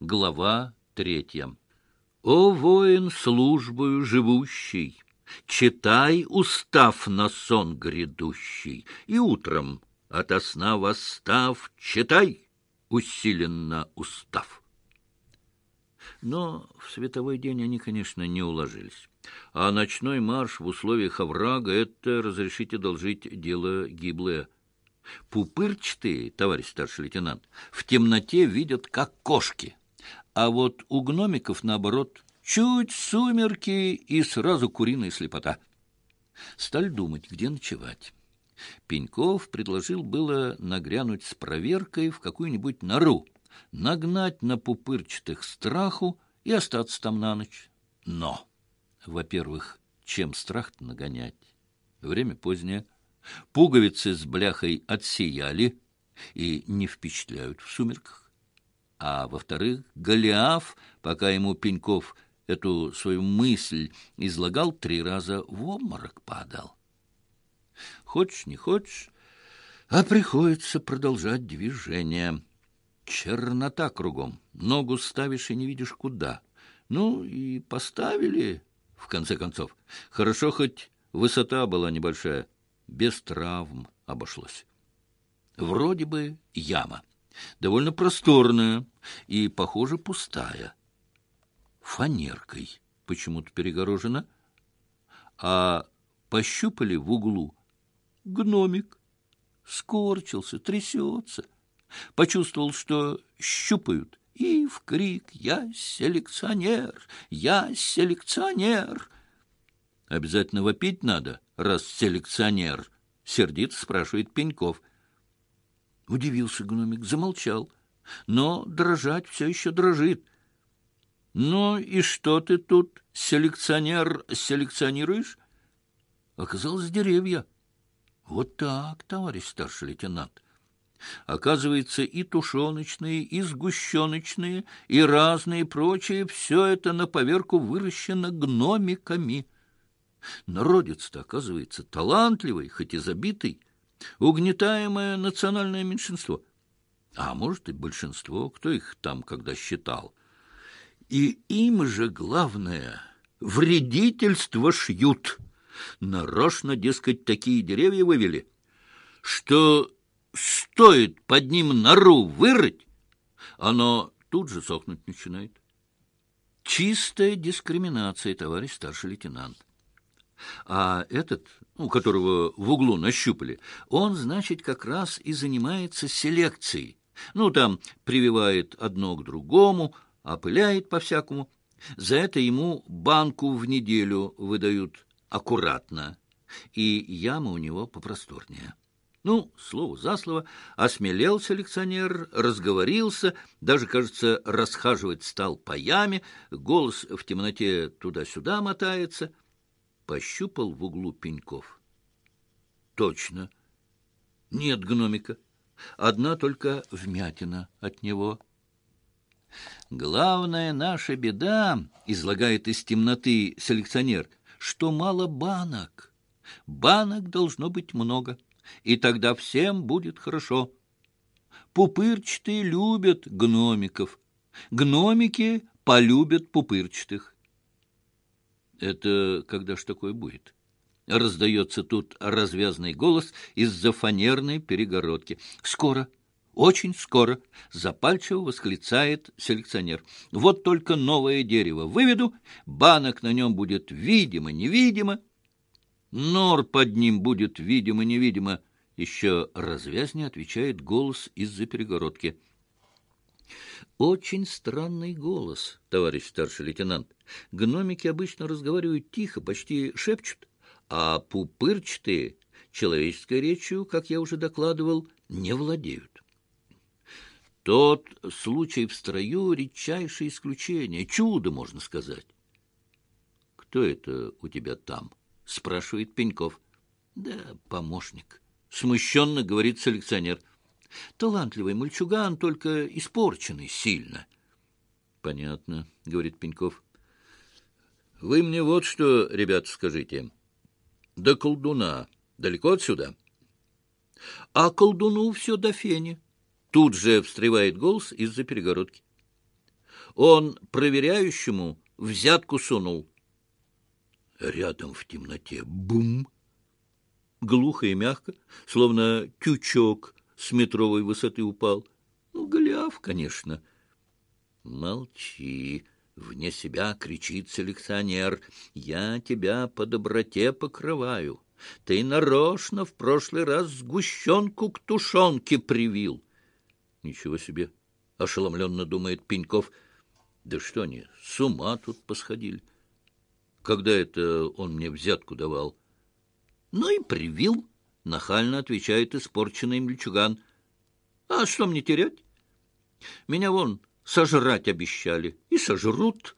Глава третья. «О воин службою живущий, читай устав на сон грядущий, и утром ото сна восстав, читай усиленно устав». Но в световой день они, конечно, не уложились. А ночной марш в условиях оврага — это, разрешите должить, дело гиблое. Пупырчатые, товарищ старший лейтенант, в темноте видят, как кошки. А вот у гномиков, наоборот, чуть сумерки и сразу куриная слепота. Стали думать, где ночевать. Пеньков предложил было нагрянуть с проверкой в какую-нибудь нору, нагнать на пупырчатых страху и остаться там на ночь. Но, во-первых, чем страх нагонять? Время позднее. Пуговицы с бляхой отсияли и не впечатляют в сумерках. А во-вторых, Голиаф, пока ему Пеньков эту свою мысль излагал, три раза в обморок падал. Хочешь, не хочешь, а приходится продолжать движение. Чернота кругом, ногу ставишь и не видишь куда. Ну и поставили, в конце концов. Хорошо, хоть высота была небольшая, без травм обошлось. Вроде бы яма, довольно просторная и, похоже, пустая. Фанеркой почему-то перегорожена, а пощупали в углу гномик. Скорчился, трясется. Почувствовал, что щупают, и в крик «Я селекционер! Я селекционер!» Обязательно вопить надо, раз селекционер, — сердито спрашивает Пеньков. Удивился гномик, замолчал, но дрожать все еще дрожит. — Ну и что ты тут, селекционер, селекционируешь? Оказалось, деревья. Вот так, товарищ старший лейтенант. Оказывается, и тушеночные, и сгущеночные, и разные прочие, все это на поверку выращено гномиками. Народец-то, оказывается, талантливый, хоть и забитый, угнетаемое национальное меньшинство. А может и большинство, кто их там когда считал. И им же главное — вредительство шьют — Нарочно, дескать, такие деревья вывели, что стоит под ним нору вырыть, оно тут же сохнуть начинает. Чистая дискриминация, товарищ старший лейтенант. А этот, у которого в углу нащупали, он, значит, как раз и занимается селекцией. Ну, там прививает одно к другому, опыляет по-всякому. За это ему банку в неделю выдают аккуратно, и яма у него попросторнее. Ну, слово за слово, осмелел селекционер, разговорился, даже, кажется, расхаживать стал по яме, голос в темноте туда-сюда мотается. Пощупал в углу пеньков. Точно. Нет гномика. Одна только вмятина от него. Главная наша беда, излагает из темноты селекционер — что мало банок. Банок должно быть много, и тогда всем будет хорошо. Пупырчатые любят гномиков, гномики полюбят пупырчатых. Это когда ж такое будет? Раздается тут развязный голос из-за фанерной перегородки. Скоро. Очень скоро, запальчиво восклицает селекционер. Вот только новое дерево выведу, банок на нем будет видимо-невидимо, нор под ним будет видимо-невидимо. Еще развязнее отвечает голос из-за перегородки. Очень странный голос, товарищ старший лейтенант. Гномики обычно разговаривают тихо, почти шепчут, а пупырчатые человеческой речью, как я уже докладывал, не владеют. Тот случай в строю — редчайшее исключение, чудо, можно сказать. — Кто это у тебя там? — спрашивает Пеньков. — Да, помощник. Смущенно говорит селекционер. Талантливый мальчуган, только испорченный сильно. — Понятно, — говорит Пеньков. — Вы мне вот что, ребята, скажите. До колдуна далеко отсюда? — А колдуну все до фени. Тут же встревает голос из-за перегородки. Он проверяющему взятку сунул. Рядом в темноте бум! Глухо и мягко, словно тючок с метровой высоты упал. Ну, Голиаф, конечно. Молчи, вне себя кричит селекционер. Я тебя по доброте покрываю. Ты нарочно в прошлый раз сгущенку к тушенке привил. Ничего себе! Ошеломленно думает Пеньков. Да что они, с ума тут посходили. Когда это он мне взятку давал? Ну и привил, нахально отвечает испорченный мальчуган. А что мне терять? Меня вон сожрать обещали. И сожрут.